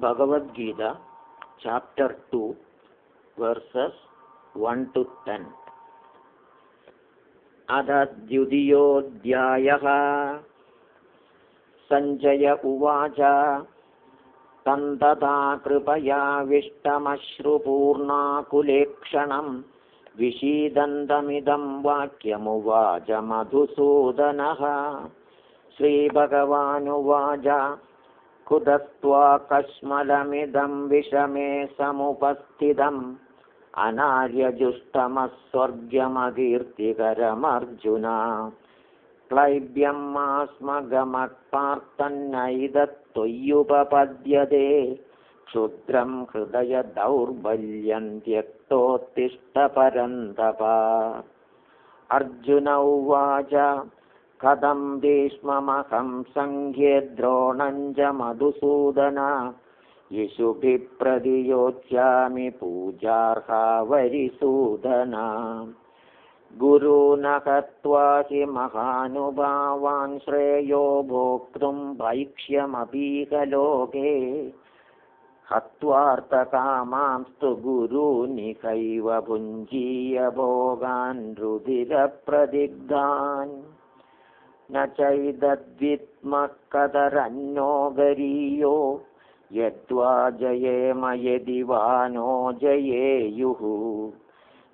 Bhagavad Gita chapter two verses one to ten द्वितीयोऽध्यायः। सञ्जय उवाच। तन्तदा कृपयाविष्टमश्रुपूर्णाकुलेक्षणं विषीदन्तमिदं वाक्यमुवाच मधुसूदनः। श्रीभगवानुवाच कुदत्वा कश्मलमिदं विषमे समुपस्थितम्। अनार्यजुष्टमस्वर्ग्यमकीर्तिकरमर्जुना क्लैब्यं मास्मगमत्पार्थन्नैदत्त्वय्युपपद्यते क्षुद्रं हृदयदौर्बल्यं त्यक्तोत्तिष्ठपरन्तप। अर्जुन उवाच कथं भीष्ममहं सङ्ख्ये द्रोणं च मधुसूदन। यिषुभिः प्रतियोत्स्यामि पूजार्हावरिसूदना। गुरून् हत्वा हि महानुभावान् श्रेयो भोक्तुं भैक्ष्यमपीकलोके हत्वार्थकामांस्तु गुरूनिकैव भुञ्जीय भोगान् रुधिरप्रदिग्धान् न कतरन्नो गरीयो यद्वा जयेम यदि वा नो जयेयुः।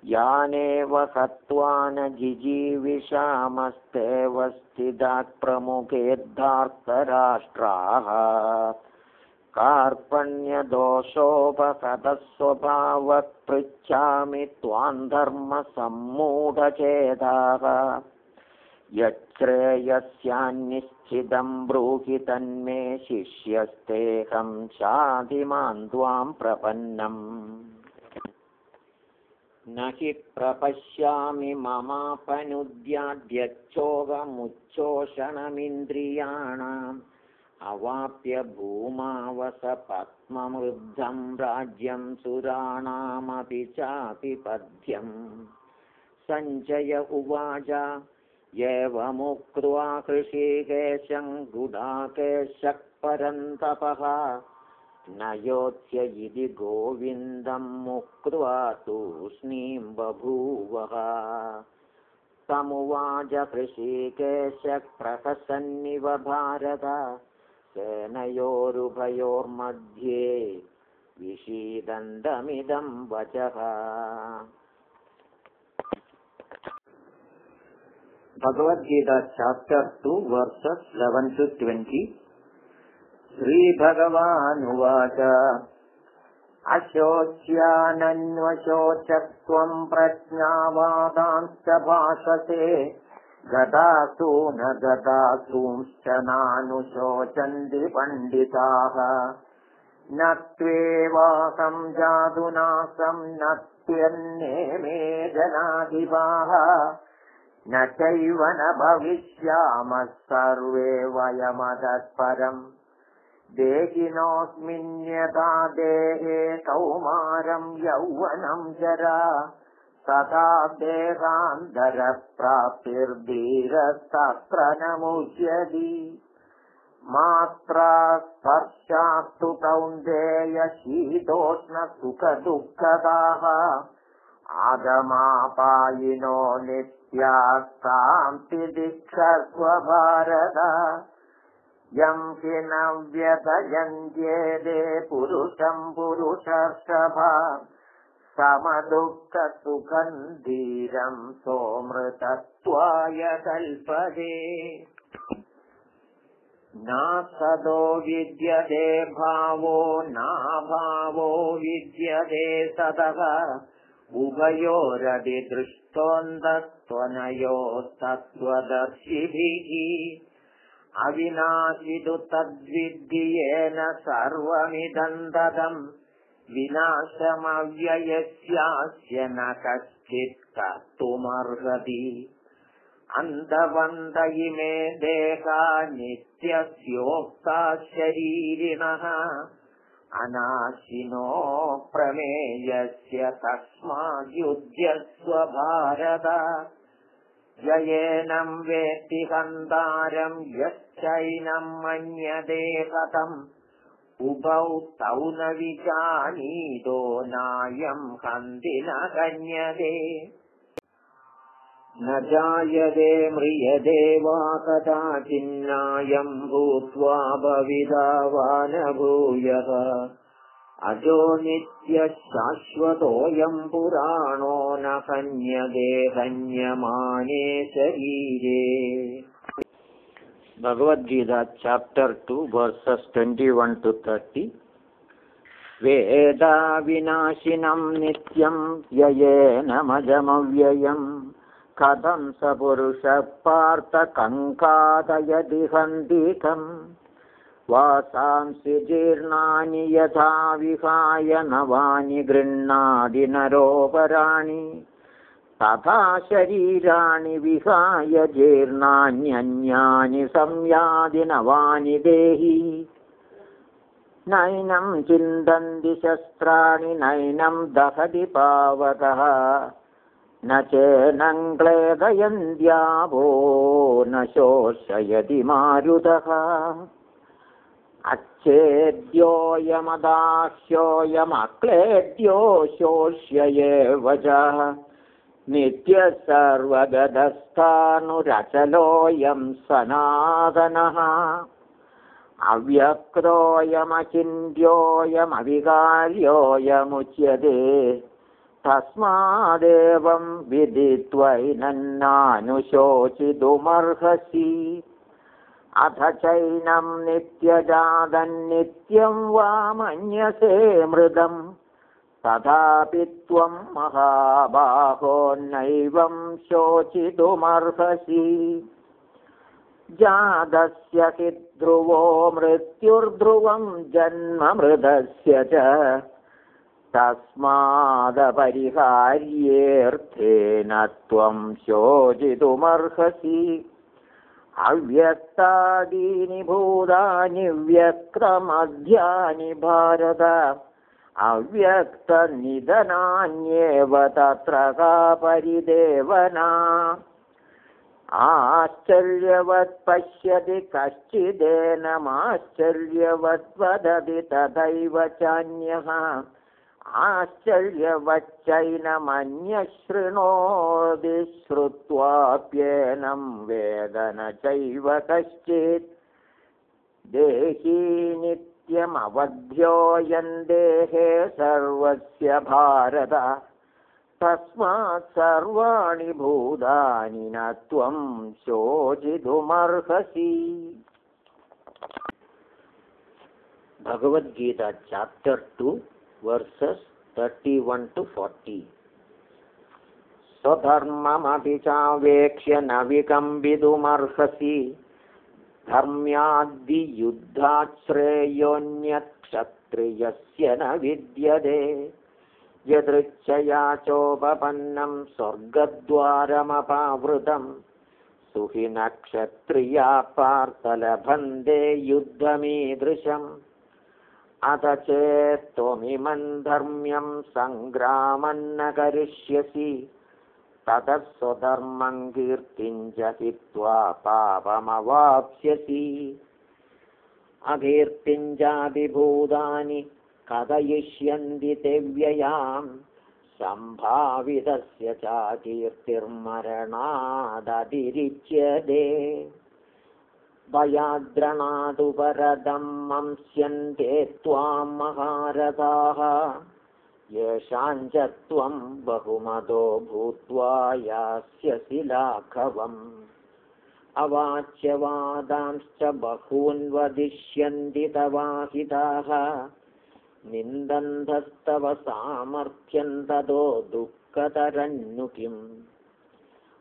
यानेव हत्वा न जिजीविषामस्तेव स्थितात् प्रमुखेद्धार्तराष्ट्राः। कार्पण्यदोषोपहतस्वभावः पृच्छामि त्वां धर्मसम्मूढचेताः यच्छ्रेयस्यान्निश्चितं ब्रूहि तन्मे शिष्यस्तेऽहं शाधिमान् त्वां प्रपन्नम्। न हि प्रपश्यामि ममापनुद्याद्यच्छोगमुच्चोषणमिन्द्रियाणाम् अवाप्य भूमावसपद्मवृद्धं राज्यं सुराणामपि चापि पद्यम् सञ्जय उवाच एवमुक्त्वा कृषिकेशं गुडाकेशः परन्तपः न योत्स्य इति गोविन्दम् उक्त्वा तूष्णीं बभूवः। तमुवाच कृषिकेशः प्रहसन्निव भारत। सेनयोरुभयोर्मध्ये विषीदन्तमिदं वचः Bhagavad Gita chapter two verses eleven to twenty श्रीभगवानुवाच। प्रज्ञावादांश्च भाषसे गतासु न गतासूंश्च नानुशोचन्ति पण्डिताः। न त्वेवाहं जातुनासं न त्वन्ये मे जनाधिपाः न चैव न भविष्यामः सर्वे देहिनोऽस्मिन् यथा देहे कौमारं यौवनं जरा। तथा देहान्तरप्राप्तिर्धीरस्तत्र न मुह्यति। मात्रा स्पर्शास्तु कौन्तेय शीतोष्णसुखदुःखदाः आगमापायिनो नित्यास्तांसि दिक्षस्व भारत। यं हि न व्यथयन्त्येदे पुरुषं पुरुषर्षभा समदुःखसुखं धीरं सोमृतत्वाय कल्पते। न सदो विद्यते भावो नाभावो विद्यते सदः उभयोरपि दृष्टोऽन्तस्त्वनयोस्तत्त्वदर्शिभिः अविनाशितु तद्विद्धि येन सर्वमिदं तदम् विनाशमव्ययस्यास्य न कश्चित् कर्तुमर्हति। अन्तवन्त इमे देहा नित्यस्योक्ता शरीरिणः अनाशिनो प्रमेयस्य तस्माद्युध्यस्व भारत जयेनं वेत्ति हन्तारं यश्चैनं मन्यते कथम् उभौ तौ न विजानीतो नायम् हन्ति न गण्यते न जायते म्रियते वा कदाचिन्नायम् भूत्वा भविता वा न भूयः अजो नित्यशाश्वतोऽयम् पुराणो न हन्यते हन्यमाने शरीरे। Bhagavad Gita chapter two verses twenty one to thirty वेदाविनाशिनम् नित्यम् व्ययेनमजमव्ययम् कथं स पुरुषः पार्थकङ्कादयदि हन्दिकम् वासांसि जीर्णानि यथा विहाय नवानि गृह्णादि नरोपराणि। तथा शरीराणि विहाय जीर्णान्यन्यानि संयादि नवानि देहि। नैनं चिन्तन्ति शस्त्राणि नैनं दहति पावकः न चेनं क्लेदयन्त्याभो न शोषयति मारुतः अच्छेद्योऽयमदाह्योऽयमक्लेद्यो शोष्य एव च नित्यः सर्वगतस्थानुरचलोऽयं सनातनः अव्यक्तोऽयमचिन्त्योऽयमविकार्योऽयमुच्यते तस्मादेवं विदित्वैनन्नानुशोचितुमर्हसि अथ चैनं नित्यजातन्नित्यं वा मन्यसे मृदम् तथापि त्वं महाबाहोन्नैवं शोचितुमर्हसि। जातस्य हि ध्रुवो मृत्युर्ध्रुवं जन्म मृदस्य च तस्मादपरिहार्येऽर्थेन त्वं शोचितुमर्हसि अव्यक्तादीनि भूतानि व्यक्तमध्यानि भारत अव्यक्तनिधनान्येव तत्र का परिदेवना आश्चर्यवत् पश्यति कश्चिदेनमाश्चर्यवत् वदति तथैव चान्यः आश्चर्यवच्चैनमन्यः शृणोति श्रुत्वाप्येनं वेद न चैव कश्चित्। देही नित्यमवध्योऽयं देहे सर्वस्य भारत तस्मात् सर्वाणि भूतानि न त्वं शोचितुमर्हसि। Bhagavad Gita chapter two verses thirty one to forty स्वधर्ममपि चावेक्ष्य न विकम्बितुमर्हसि धर्म्याद्दियुद्धाश्रेयोऽन्यक्षत्रियस्य न विद्यते। यदृच्छया चोपपन्नं स्वर्गद्वारमपावृतम् सुहि नक्षत्रिया युद्धमीदृशम् अथ चेत् त्वमिमं धर्म्यं सङ्ग्रामन्न करिष्यसि ततः स्वधर्मं कीर्तिं च हित्वा पापमवाप्स्यसि। अकीर्तिं चाभिभूतानि कथयिष्यन्ति ते व्ययां सम्भावितस्य चाकीर्तिर्मरणादतिरिच्यते भयाद्रणादु परदं मंस्यन्ते त्वां महारथाः। येषां च त्वं बहुमतो भूत्वा यास्यसि लाघवम्। अवाच्यवादांश्च बहून् वदिष्यन्ति तवाहिताः। निन्दन्तस्तव सामर्थ्यं ततो दुःखतरन्नु किम्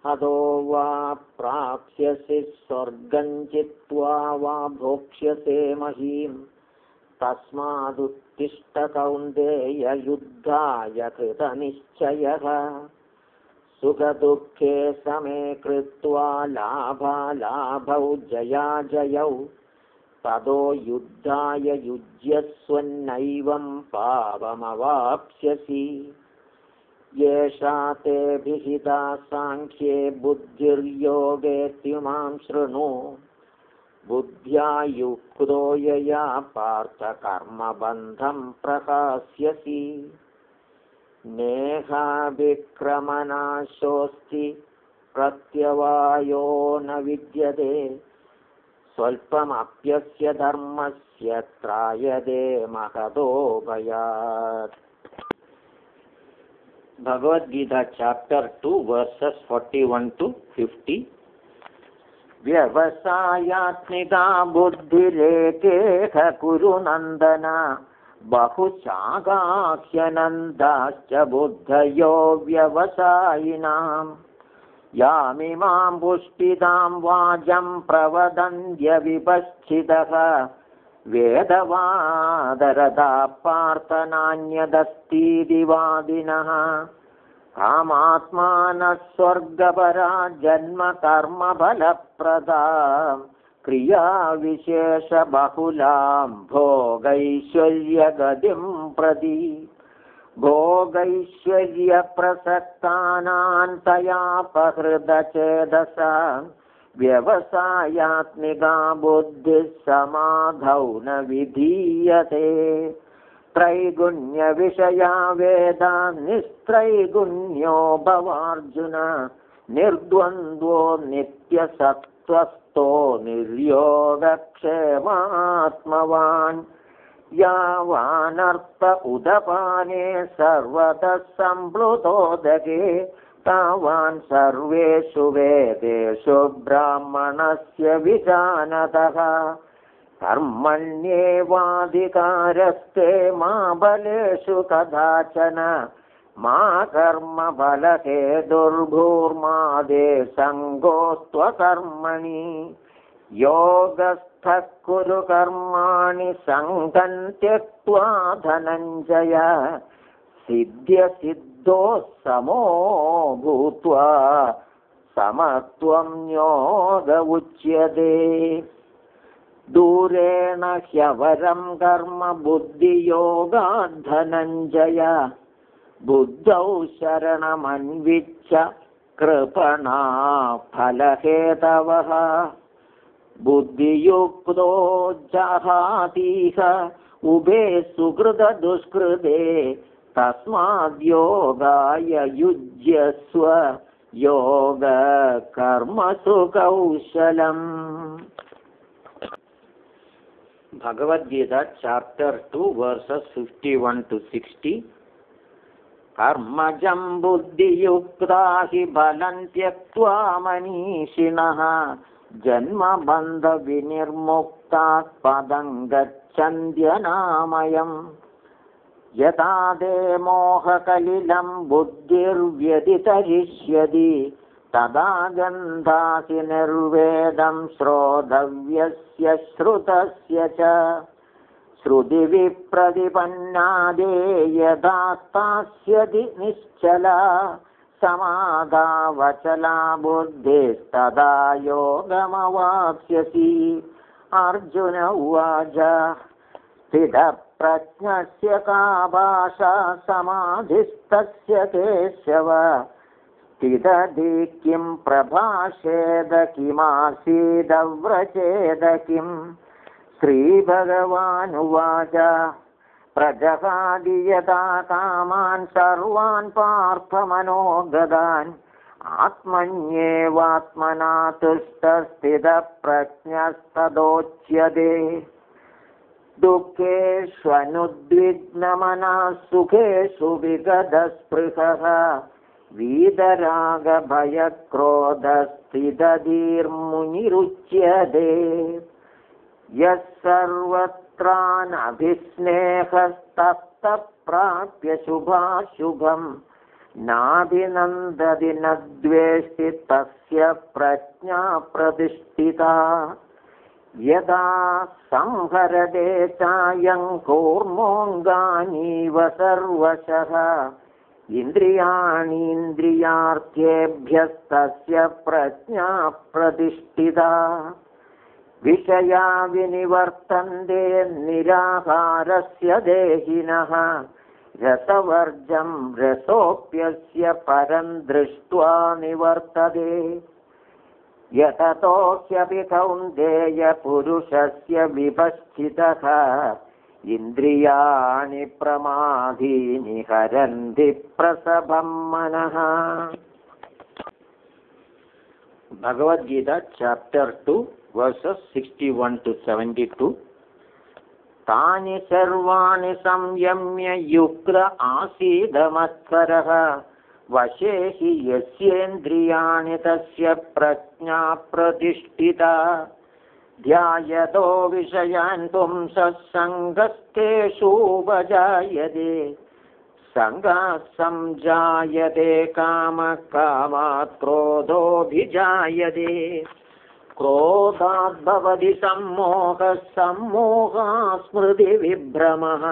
अतो वा प्राप्स्यसि स्वर्गं चित्वा वा भोक्ष्यसे महीम् तस्मादुत्तिष्ठकौन्तेययुद्धाय कृतनिश्चयः। सुखदुःखे समे कृत्वा लाभालाभौ जयाजयौ ततो युद्धाय युज्यस्वन्नैवं पापमवाप्स्यसि येषा ते विहिता साङ्ख्ये बुद्धिर्योगे त्युमां शृणु। बुद्ध्या युक्तो यया पार्थकर्मबन्धं प्रकास्यसि नेहाभिक्रमनाशोऽस्ति प्रत्यवायो न विद्यते। स्वल्पमप्यस्य धर्मस्य त्रायदे भयात् Bhagavad Gita chapter two verses forty one to fifty व्यवसायात्मिका बुद्धिरेकेह कुरु नन्दन। बहुशागाह्यनन्दाश्च बुद्धयो व्यवसायिनाम्। यामिमां पुष्टितां वाजं प्रवदन्त्यविपश्चितः वेदवादरदा पार्थनान्यदस्तीति वादिनः कामात्मानः स्वर्गपरा जन्मकर्मफलप्रदा। क्रियाविशेषबहुलां भोगैश्वर्यगतिं प्रति। भोगैश्वर्यप्रसक्तानान्तयापहृदचेदसा व्यवसायात्मिका बुद्धिः समाधौ न विधीयते। त्रैगुण्यविषया वेदा निस्त्रैगुण्यो भवार्जुन निर्द्वन्द्वो नित्यसत्त्वस्थो निर्योगक्षेमात्मवान्। यावानर्थ उदपाने सर्वतः सम्प्लुतोदके तावान् सर्वेषु वेदेषु ब्राह्मणस्य विजानतः। कर्मण्येवाधिकारस्ते मा बलेषु कदाचन। मा कर्मबलके दुर्भूर्मादे सङ्गोस्त्वकर्मणि। योगस्थः कुरु कर्माणि सङ्गम् त्यक्त्वा धनञ्जय। सिद्ध्यसिद्धो समो भूत्वा समत्वं योग उच्यते। दूरेण ह्यवरं कर्म बुद्धियोगाद्धनञ्जय। बुद्धौ शरणमन्विच्छ कृपणा फलहेतवः। बुद्धियुक्तो जहातीह उभे सुकृतदुष्कृते तस्माद्योगाय युज्यस्व योगकर्मसु कौशलम् Bhagavad Gita chapter two verses fifty one to sixty. कर्मजं बुद्धियुक्ता हि बलं त्यक्त्वा मनीषिणः। जन्मबन्धविनिर्मुक्तात् पदं गच्छन्त्यनामयम् यदा ते मोहकलिलं बुद्धिर्व्यतितरिष्यति तदा गन्धासि निर्वेदं श्रोतव्यस्य श्रुतस्य च। श्रुतिविप्रतिपन्नादे यदा स्थास्यति निश्चला समादावचला बुद्धिस्तदा योगमवाप्स्यसि। अर्जुन उवाच स्थितप्रज्ञस्य का भाषा समाधिस्तस्य केशव? स्थितधि किं प्रभाषेद किमासीदव्रचेद किम्? श्रीभगवानुवाच। प्रजगादि यदा कामान् सर्वान् पार्थमनोगदान् आत्मन्येवात्मना तुष्टस्थितप्रज्ञस्तदोच्यते दुःखेष्वनुद्विग्नमनः सुखेषु विगतस्पृहः। वीतरागभयक्रोधस्थितधीर्मुनिरुच्यते। यः सर्वत्रानभिस्नेहस्तप्राप्य शुभाशुभम् नाभिनन्दति न द्वेष्टि तस्य प्रज्ञा प्रतिष्ठिता यदा संहरदे चायं कूर्मोऽङ्गानीव सर्वशः इन्द्रियाणीन्द्रियार्थेभ्यस्तस्य प्रज्ञा प्रतिष्ठिता। विषया विनिवर्तन्ते निराहारस्य देहिनः रसवर्जं रसोऽप्यस्य परं दृष्ट्वा निवर्तते यततोऽप्यपि कौन्तेयपुरुषस्य विपस्थितः इन्द्रियाणि प्रमादीनि हरन्ति प्रसभं मनः। Bhagavad Gita chapter two verses sixty one to seventy two तानि सर्वाणि संयम्य युक्र आसीदमत्परः वशे हि यस्येन्द्रियाणि तस्य प्रज्ञा प्रतिष्ठिता। ध्यायतो विषयान् पुंसत्सङ्गस्तेषूपजायते सङ्गात् सञ्जायते कामकामात् क्रोधोऽभिजायते क्रोधात् भवति सम्मोहः सम्मोहा स्मृतिविभ्रमः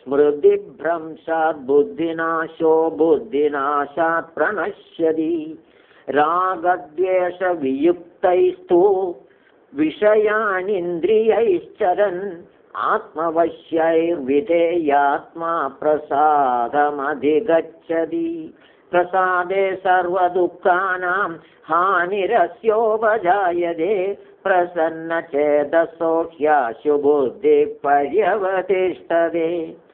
स्मृतिभ्रंशात् बुद्धिनाशो बुद्धिनाशात् प्रणश्यति। रागद्वेषवियुक्तैस्तु विषयानिन्द्रियैश्चरन् आत्मवश्यैर्विधेयात्मा प्रसादमधिगच्छति प्रसादे सर्वदुःखानां हानिरस्योपजायते। प्रसन्नचेतसो ह्याशुबुद्धिपर्यवतिष्ठते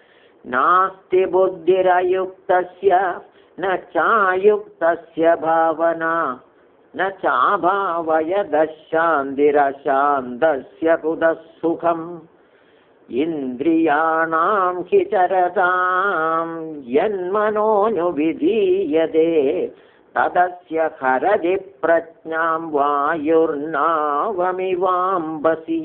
नास्ति बुद्धिरयुक्तस्य न चायुक्तस्य भावना न चाभावयदशान्तिरशान्तस्य कुतः सुखम् इन्द्रियाणां हि चरतां यन्मनोनुविधीयते तदस्य हरदि प्रज्ञां वायुर्नावमिवाम्बसि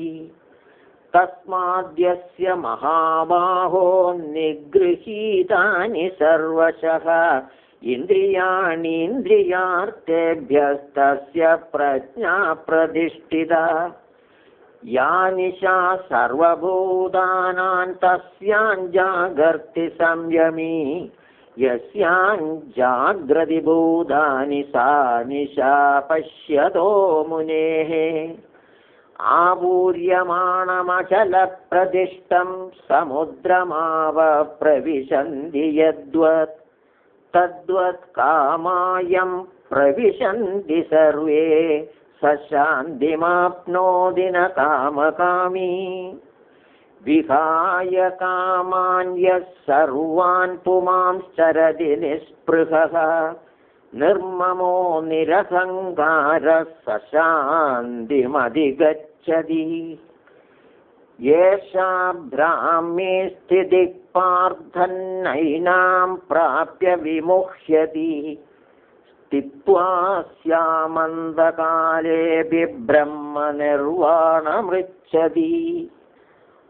तस्माद्यस्य महाबाहो निगृहीतानि सर्वशः इन्द्रियाणीन्द्रियार्थेभ्यस्तस्य प्रज्ञा प्रतिष्ठिता। या निशा सर्वभूतानां तस्याञ्जागर्ति संयमी। यस्याञ्जाग्रतिभूतानि सा निशा पश्यतो मुनेः आपूर्यमाणमचलप्रदिष्टं समुद्रमावप्रविशन्ति यद्वत् तद्वत् कामायं प्रविशन्ति सर्वे स शान्तिमाप्नोति न कामकामी। विहाय कामान्यः सर्वान् पुमांश्चरति निःस्पृहः निर्ममो निरसङ्कारः स येषा ब्राह्मी स्थितिः पार्थन्नैनां प्राप्य विमुह्यति। स्थित्वा स्यामन्दकाले ब्रह्मनिर्वाणमृच्छति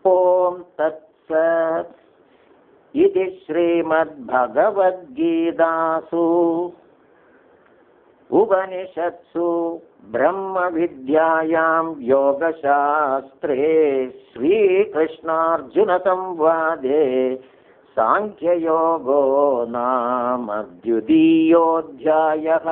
ॐ तत्सत्। इति श्रीमद्भगवद्गीतासु उपनिषत्सु ब्रह्मविद्यायां योगशास्त्रे श्रीकृष्णार्जुनसंवादे साङ्ख्ययोगो नाम द्वितीयोऽध्यायः